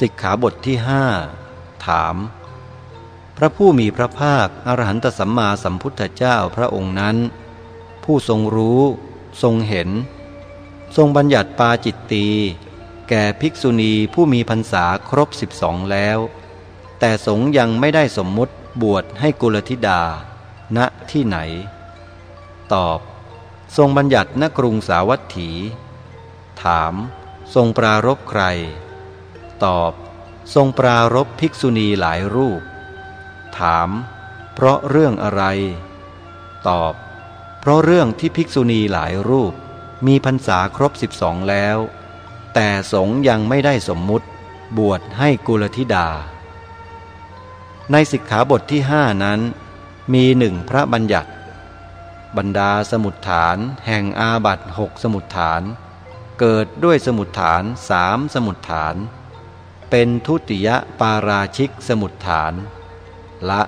สิกขาบทที่ห้าถาม พระผู้มีพระภาคอรหันตสัมมาสัมพุทธเจ้าพระองค์นั้น ผู้ทรงรู้ทรงเห็น ทรงบัญญัติปาจิตตีแก่ภิกษุณีผู้มีพรรษาครบสิบสองแล้ว แต่สงยังไม่ได้สมมุติบวชให้กุลธิดา ณที่ไหน ตอบ ทรงบัญญัติณกรุงสาวัตถี ถาม ทรงปรารบใคร ตอบ ทรงปรารบภิกษุณีหลายรูป ถาม เพราะเรื่องอะไร ตอบ เพราะเรื่องที่ภิกษุณีหลายรูป มีพรรษาครบสิบสองแล้ว แต่สงยังไม่ได้สมมุติ บวชให้กุลธิดา ในสิกขาบทที่ห้านั้น มีหนึ่งพระบัญญัติ บรรดาสมุดฐานแห่งอาบัตหกสมุดฐานเกิดด้วยสมุดฐานสามสมุดฐาน เป็นทุติยปาราชิกสมุดฐาน ละ